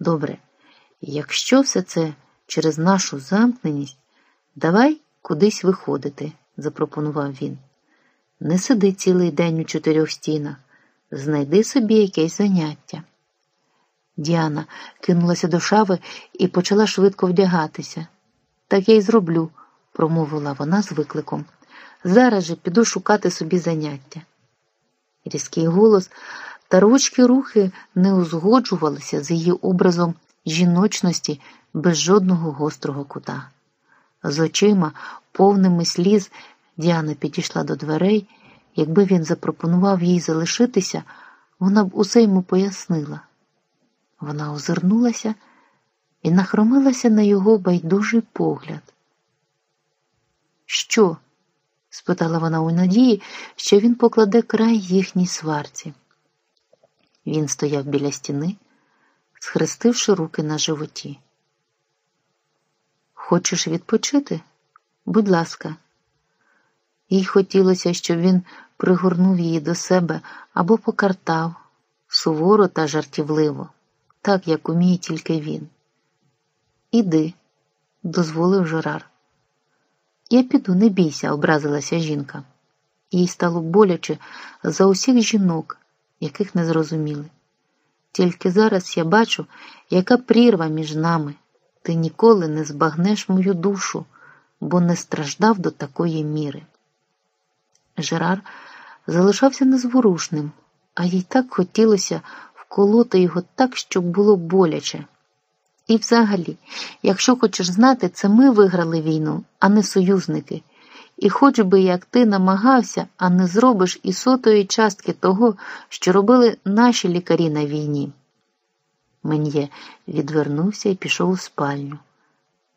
Добре, якщо все це через нашу замкненість, давай кудись виходити, запропонував він. Не сиди цілий день у чотирьох стінах, знайди собі якесь заняття. Діана кинулася до шави і почала швидко вдягатися. Так я й зроблю, промовила вона з викликом. Зараз же піду шукати собі заняття. Різкий голос та ручки рухи не узгоджувалися з її образом жіночності без жодного гострого кута. З очима, повними сліз, Діана підійшла до дверей. Якби він запропонував їй залишитися, вона б усе йому пояснила. Вона озирнулася і нахромилася на його байдужий погляд. Що? спитала вона у надії, що він покладе край їхній сварці. Він стояв біля стіни, схрестивши руки на животі. Хочеш відпочити? Будь ласка. Їй хотілося, щоб він пригорнув її до себе або покартав суворо та жартівливо, так як уміє тільки він. Іди, дозволив Жерар. Я піду, не бійся, образилася жінка. Їй стало боляче за усіх жінок, яких не зрозуміли. Тільки зараз я бачу, яка прірва між нами. Ти ніколи не збагнеш мою душу, бо не страждав до такої міри. Жерар залишався незворушним, а їй так хотілося вколоти його так, щоб було боляче. І взагалі, якщо хочеш знати, це ми виграли війну, а не союзники. І хоч би як ти намагався, а не зробиш і сотої частки того, що робили наші лікарі на війні. Мен'є відвернувся і пішов у спальню.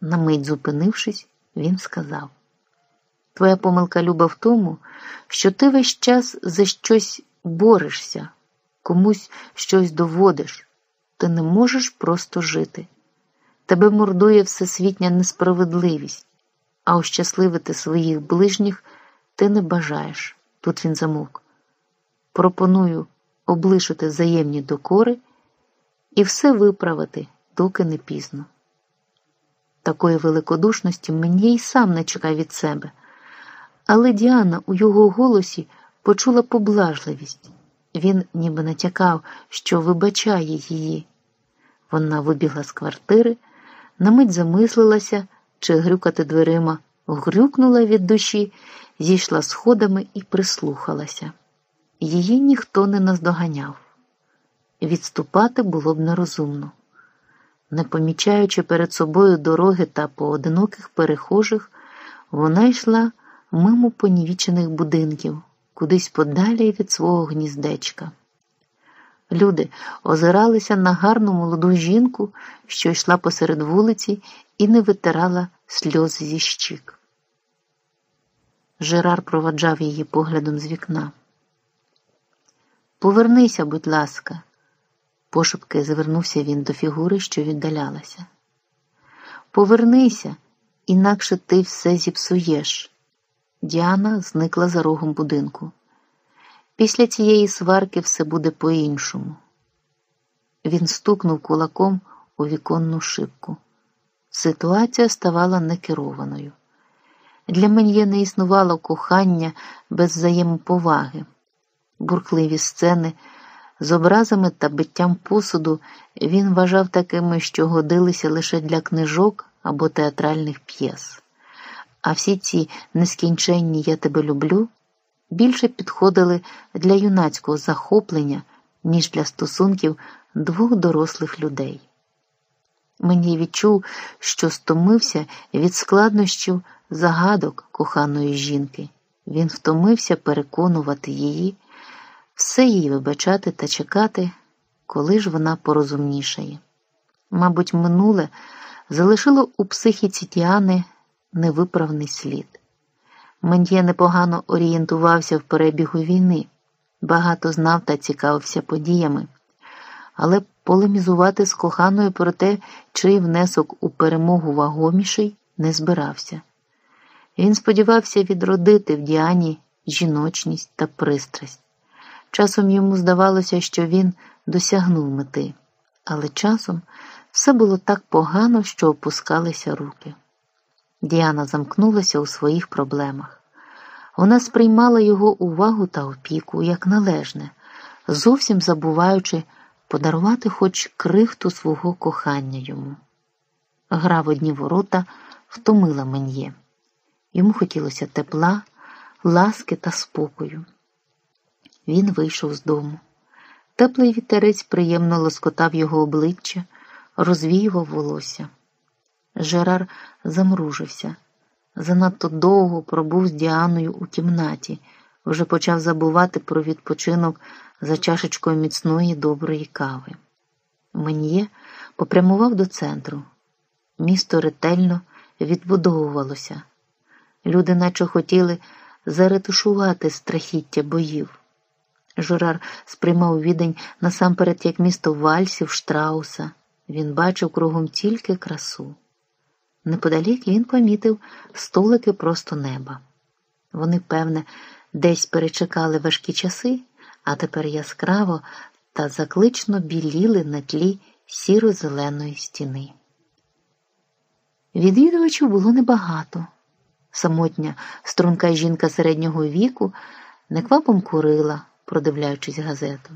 На мить зупинившись, він сказав: Твоя помилка люба в тому, що ти весь час за щось борешся, комусь щось доводиш, ти не можеш просто жити. Тебе мордує всесвітня несправедливість, а ощасливити своїх ближніх ти не бажаєш. Тут він замовк. Пропоную облишити взаємні докори і все виправити, доки не пізно. Такої великодушності мені й сам не чекав від себе, але Діана у його голосі почула поблажливість. Він ніби натякав, що вибачає її. Вона вибігла з квартири, на мить замислилася, чи грюкати дверима, грюкнула від душі, зійшла сходами і прислухалася. Її ніхто не наздоганяв. Відступати було б нерозумно. Не помічаючи перед собою дороги та поодиноких перехожих, вона йшла мимо понівічених будинків, кудись подалі від свого гніздечка. Люди озиралися на гарну молоду жінку, що йшла посеред вулиці і не витирала сльоз зі щік. Жерар проваджав її поглядом з вікна. Повернися, будь ласка, пошепки звернувся він до фігури, що віддалялася. Повернися, інакше ти все зіпсуєш. Діана зникла за рогом будинку. Після цієї сварки все буде по-іншому. Він стукнув кулаком у віконну шибку. Ситуація ставала некерованою. Для мене не існувало кохання без взаємоповаги, бурхливі сцени з образами та биттям посуду він вважав такими, що годилися лише для книжок або театральних п'єс. А всі ці нескінченні Я тебе люблю більше підходили для юнацького захоплення, ніж для стосунків двох дорослих людей. Мені відчув, що стомився від складнощів загадок коханої жінки. Він втомився переконувати її, все їй вибачати та чекати, коли ж вона порозумнішає. Мабуть, минуле залишило у психіці Тіани невиправний слід. Мендє непогано орієнтувався в перебігу війни, багато знав та цікавився подіями, але полемізувати з коханою про те, чий внесок у перемогу вагоміший, не збирався. Він сподівався відродити в Діані жіночність та пристрасть. Часом йому здавалося, що він досягнув мети, але часом все було так погано, що опускалися руки. Діана замкнулася у своїх проблемах. Вона сприймала його увагу та опіку як належне, зовсім забуваючи подарувати хоч крихту свого кохання йому. Гра в одні ворота втомила Мен'є. Йому хотілося тепла, ласки та спокою. Він вийшов з дому. Теплий вітерець приємно лоскотав його обличчя, розвіював волосся. Жерар замружився. Занадто довго пробув з Діаною у кімнаті, вже почав забувати про відпочинок за чашечкою міцної доброї кави. Мен'є попрямував до центру. Місто ретельно відбудовувалося. Люди наче хотіли заретушувати страхіття боїв. Журар сприймав відень насамперед як місто вальсів, штрауса. Він бачив кругом тільки красу. Неподалік він помітив столики просто неба. Вони, певне, десь перечекали важкі часи, а тепер яскраво та заклично біліли на тлі сіро-зеленої стіни. Відвідувачів було небагато. Самотня струнка жінка середнього віку неквапом курила, продивляючись газету.